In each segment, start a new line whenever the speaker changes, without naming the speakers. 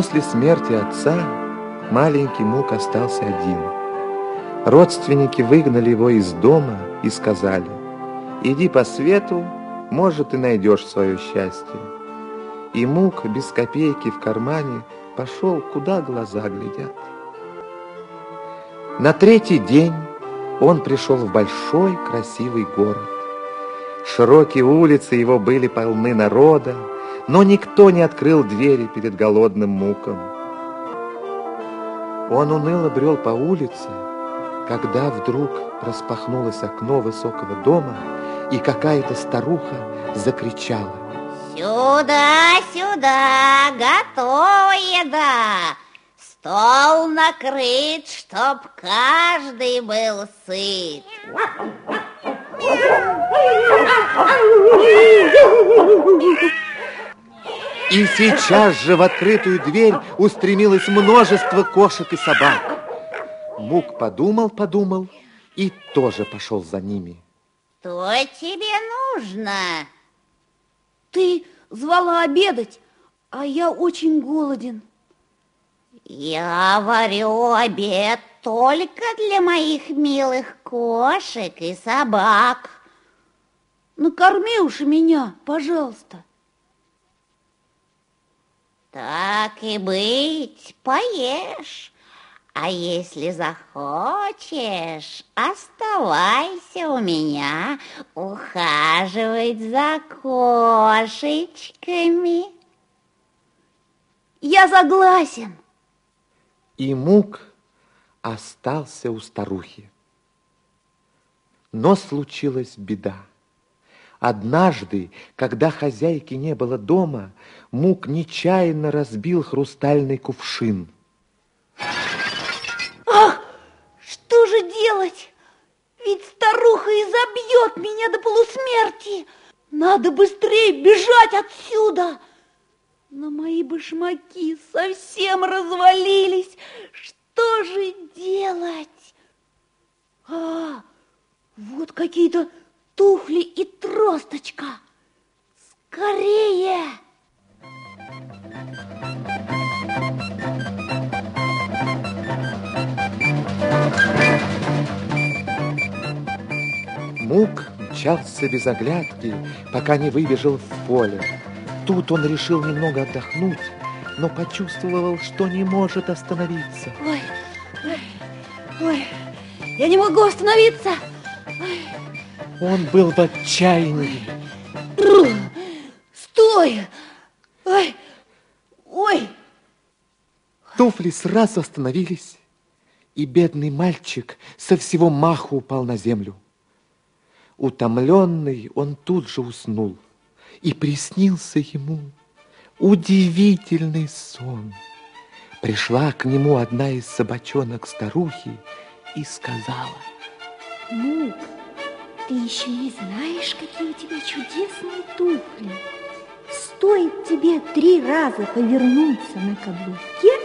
После смерти отца маленький Мук остался один. Родственники выгнали его из дома и сказали, «Иди по свету, может, ты найдешь свое счастье». И Мук без копейки в кармане пошел, куда глаза глядят. На третий день он пришел в большой красивый город. Широкие улицы его были полны народа, но никто не открыл двери перед голодным муком. Он уныло брел по улице, когда вдруг распахнулось окно высокого дома, и какая-то старуха закричала.
Сюда, сюда, готова еда. Стол накрыт, чтоб каждый был сыт.
И сейчас же в открытую дверь устремилось множество кошек и собак. Мук подумал, подумал и тоже пошел за ними.
Что тебе нужно?
Ты звала обедать, а я очень голоден.
Я варю обед только для моих милых кошек и собак.
Накорми уж меня, пожалуйста.
Так и быть, поешь. А если захочешь, оставайся у меня ухаживать за кошечками.
Я согласен.
И Мук остался у старухи. Но случилась беда. Однажды, когда хозяйки не было дома, Мук нечаянно разбил хрустальный кувшин.
Ах, что же делать? Ведь старуха изобьет меня до полусмерти. Надо быстрее бежать отсюда. Но мои башмаки совсем развалились. Что же делать? А, вот какие-то туфли и тросточка. Скорее!
Мук мчался без оглядки, пока не выбежал в поле. Тут он решил немного отдохнуть, но почувствовал, что не может остановиться.
Ой, ой, ой, я не могу остановиться. Ой.
Он был в отчаянии.
Стой! Ой, ой!
Туфли сразу остановились, и бедный мальчик со всего маху упал на землю. Утомленный, он тут же уснул, и приснился ему удивительный сон. Пришла к нему одна из собачонок старухи и сказала.
Мук, ты еще не знаешь, какие у тебя чудесные туфли. Стоит тебе три раза повернуться на каблуке,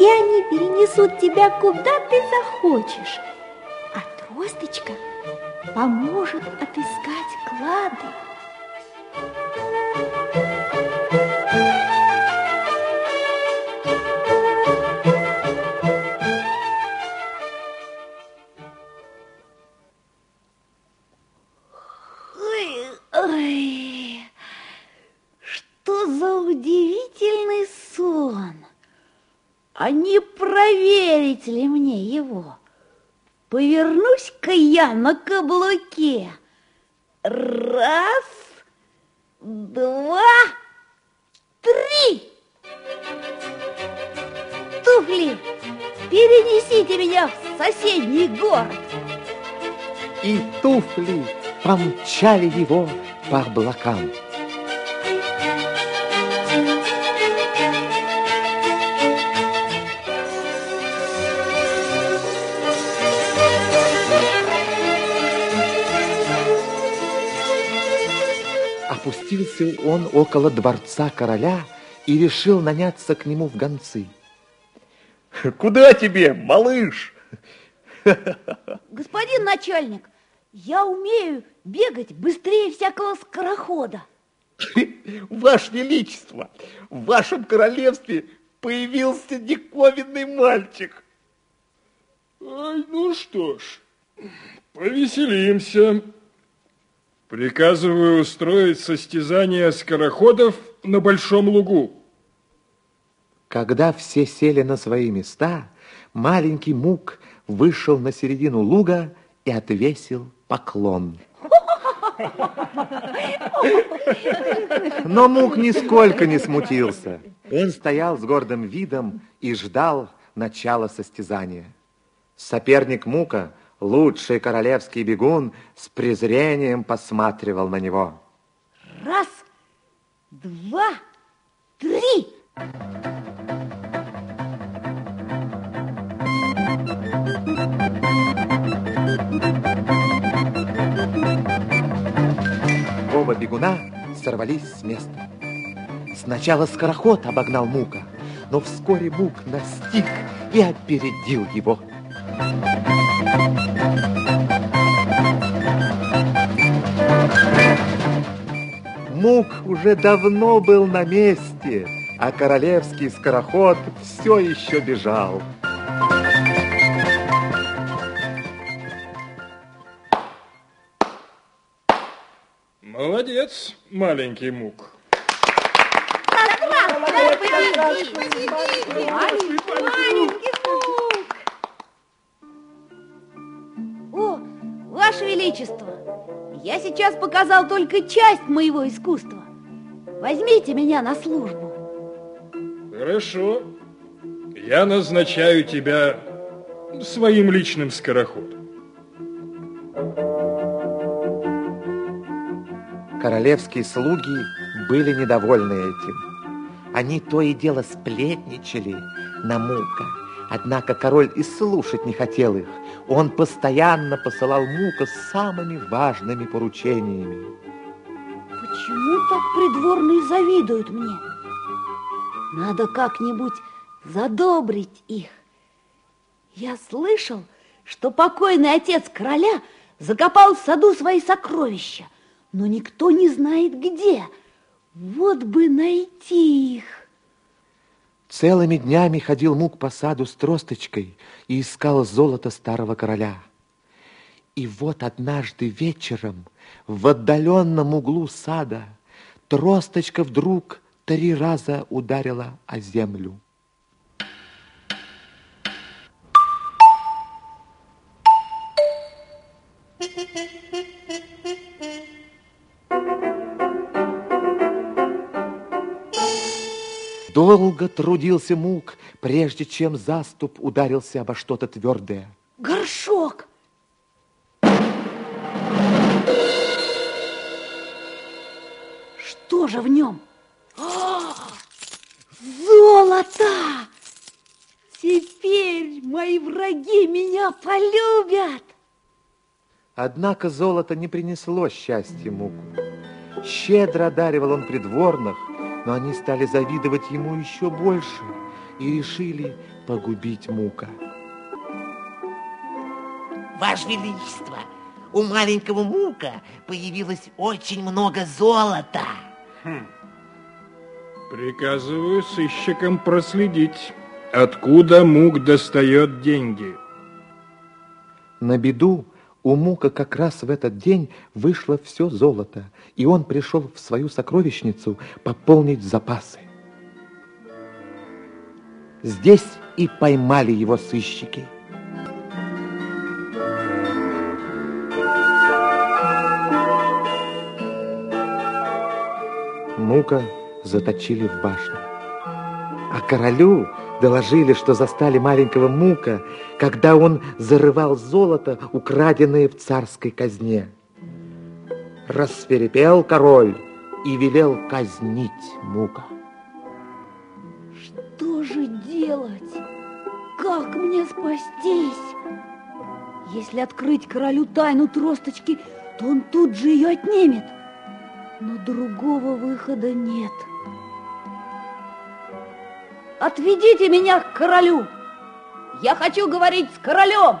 и они перенесут тебя куда ты захочешь. А тросточка – поможет отыскать клады.
Повернусь-ка я на каблуке. Раз, два, три. Туфли, перенесите меня в соседний город.
И туфли помчали его по облакам. Опустился он около дворца короля и решил наняться к нему в гонцы.
Куда тебе, малыш?
Господин начальник, я умею бегать быстрее всякого скорохода.
Ваше Величество, в вашем королевстве появился диковинный мальчик.
Ай, ну что ж, повеселимся. Приказываю устроить состязание скороходов на Большом лугу.
Когда все сели на свои места, маленький Мук вышел на середину луга и отвесил поклон. Но Мук нисколько не смутился. Он стоял с гордым видом и ждал начала состязания. Соперник Мука, лучший королевский бегун, с презрением посматривал на него.
Раз, два, три.
Оба бегуна сорвались с места. Сначала скороход обогнал Мука, но вскоре Мук настиг и опередил его. Мук уже давно был на месте, а королевский скороход все еще бежал.
Молодец, маленький мук.
Маленький Мук. О, Ваше Величество, я сейчас показал только часть моего искусства. Возьмите меня на службу.
Хорошо. Я назначаю тебя своим личным скороходом.
Королевские слуги были недовольны этим. Они то и дело сплетничали на Мука. Однако король и слушать не хотел их. Он постоянно посылал Мука с самыми важными поручениями.
Почему так придворные завидуют мне? Надо как-нибудь задобрить их. Я слышал, что покойный отец короля закопал в саду свои сокровища, но никто не знает где. Вот бы найти их.
Целыми днями ходил Мук по саду с тросточкой и искал золото старого короля. И вот однажды вечером в отдаленном углу сада тросточка вдруг три раза ударила о землю. Долго трудился Мук, прежде чем заступ ударился обо что-то твердое.
Горшок! Что же в нем? А, Золото! Теперь мои враги меня полюбят.
Однако золото не принесло счастья Муку. Щедро одаривал он придворных, но они стали завидовать ему еще больше и решили погубить Мука.
Ваше Величество, у маленького Мука появилось очень много золота.
Приказываю сыщикам проследить, откуда Мук достает деньги.
На беду у Мука как раз в этот день вышло все золото, и он пришел в свою сокровищницу пополнить запасы. Здесь и поймали его сыщики. Мука заточили в башню. А королю доложили, что застали маленького Мука, когда он зарывал золото, украденное в царской казне. Рассверепел король и велел казнить Мука.
Что же делать? Как мне спастись? Если открыть королю тайну тросточки, то он тут же ее отнимет. Но другого выхода нет. Отведите меня к королю. Я хочу говорить с королем.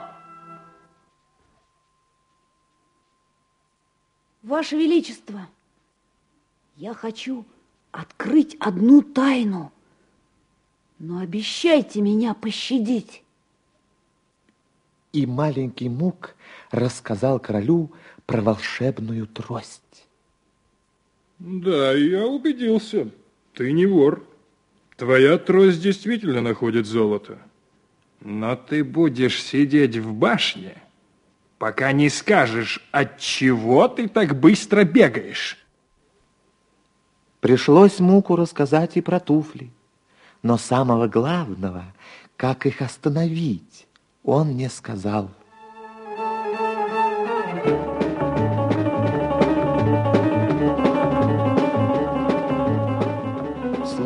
Ваше Величество, я хочу открыть одну тайну. но обещайте меня пощадить.
И маленький Мук рассказал королю про волшебную трость.
Да, я убедился. Ты не вор. Твоя трость действительно находит золото. Но ты будешь сидеть в башне, пока не скажешь, от чего ты так быстро бегаешь.
Пришлось Муку рассказать и про туфли. Но самого главного, как их остановить, он не сказал.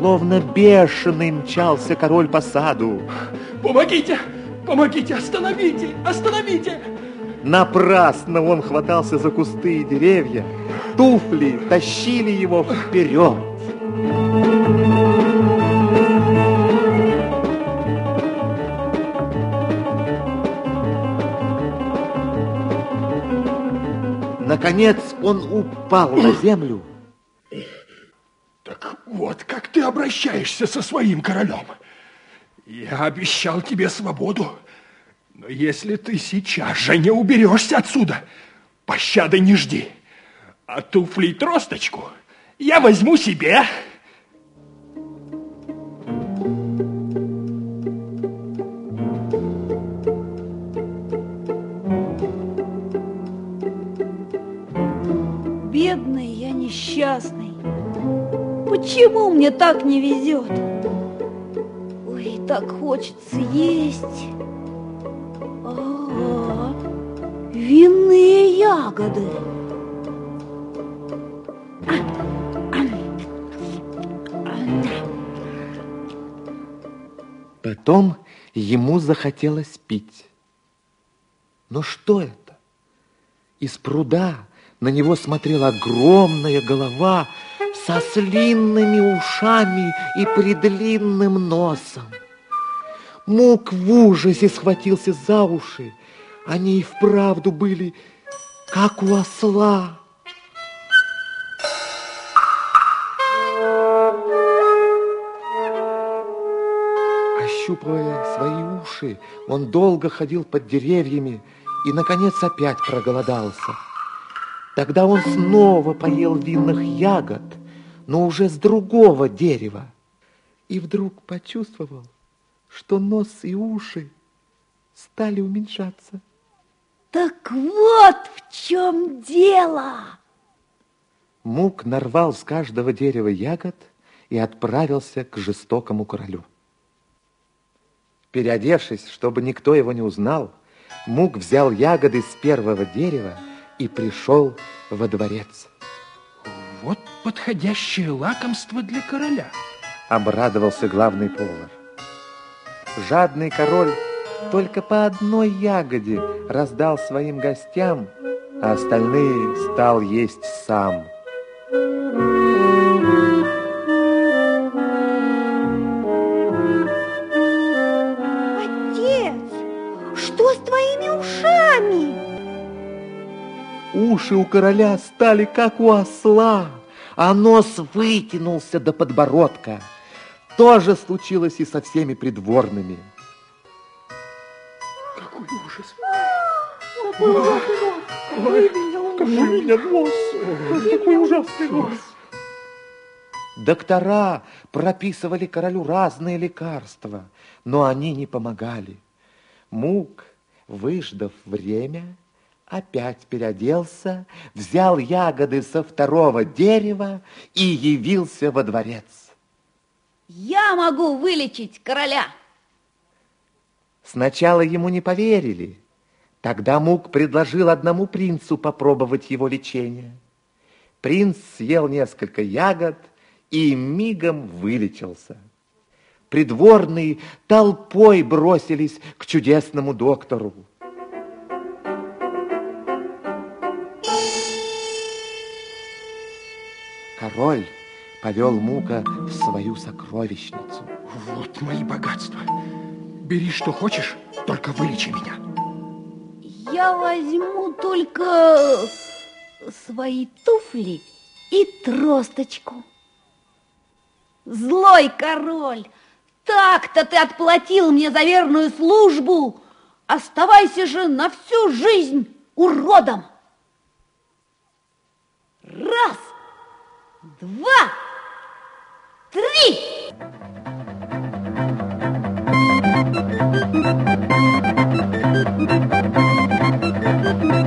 Словно бешеный мчался король по саду.
Помогите! Помогите! Остановите! Остановите!
Напрасно он хватался за кусты и деревья. Туфли тащили его вперед. Наконец он упал на землю.
Так вот, как ты обращаешься со своим королем. Я обещал тебе свободу, но если ты сейчас же не уберешься отсюда, пощады не жди. А туфли и тросточку я возьму себе.
Бедный я несчастный. Почему мне так не везет? Ой, так хочется есть. А, винные ягоды.
Потом ему захотелось пить. Но что это? Из пруда на него смотрела огромная голова со слинными ушами и предлинным носом. Мук в ужасе схватился за уши. Они и вправду были, как у осла. Ощупывая свои уши, он долго ходил под деревьями и, наконец, опять проголодался. Тогда он снова поел винных ягод, но уже с другого дерева. И вдруг почувствовал, что нос и уши стали уменьшаться.
Так вот в чем дело!
Мук нарвал с каждого дерева ягод и отправился к жестокому королю. Переодевшись, чтобы никто его не узнал, Мук взял ягоды с первого дерева и пришел во дворец.
Вот подходящее лакомство для короля.
Обрадовался главный повар. Жадный король только по одной ягоде раздал своим гостям, а остальные стал есть сам.
Отец,
Уши у короля стали как у осла, а нос вытянулся до подбородка. То же случилось и со всеми придворными.
Какой ужас. Ой, какой у меня нос. Какой ужасный нос.
Доктора прописывали королю разные лекарства, но они не помогали. Мук, выждав время, опять переоделся, взял ягоды со второго дерева и явился во дворец.
Я могу вылечить короля.
Сначала ему не поверили. Тогда Мук предложил одному принцу попробовать его лечение. Принц съел несколько ягод и мигом вылечился. Придворные толпой бросились к чудесному доктору. Король повел Мука в свою сокровищницу.
Вот мои богатства. Бери, что хочешь, только вылечи меня.
Я возьму только свои туфли и тросточку. Злой король, Так-то ты отплатил мне за верную службу. Оставайся же на всю жизнь уродом. Раз, два, три. Thank you.